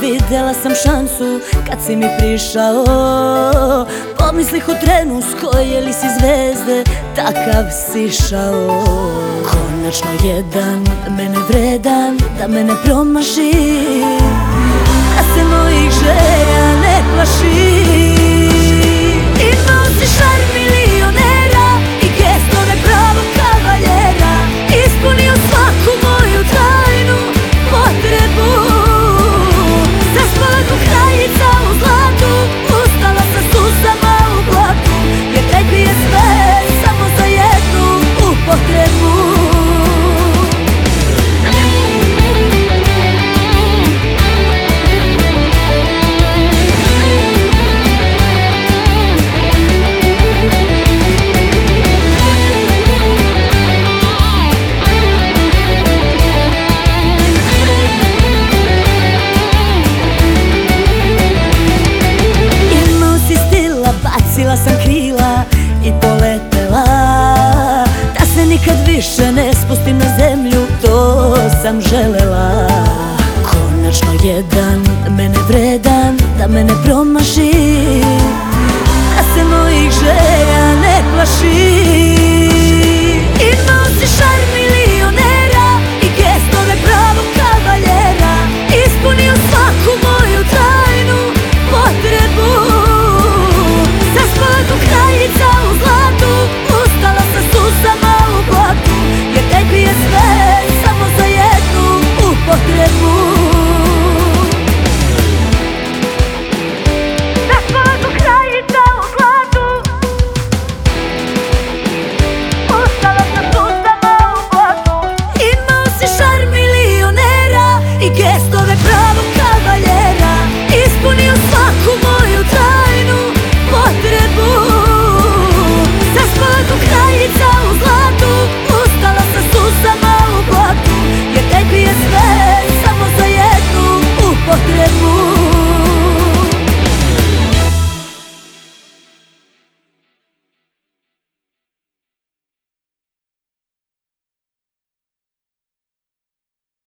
Vidjela sam šansu kad si mi prišao? Pomislih u trenu s koje li si zvezde Takav si šao. Konačno jedan mene vredan Da me ne promaši više ne spustim na zemlju, to sam želela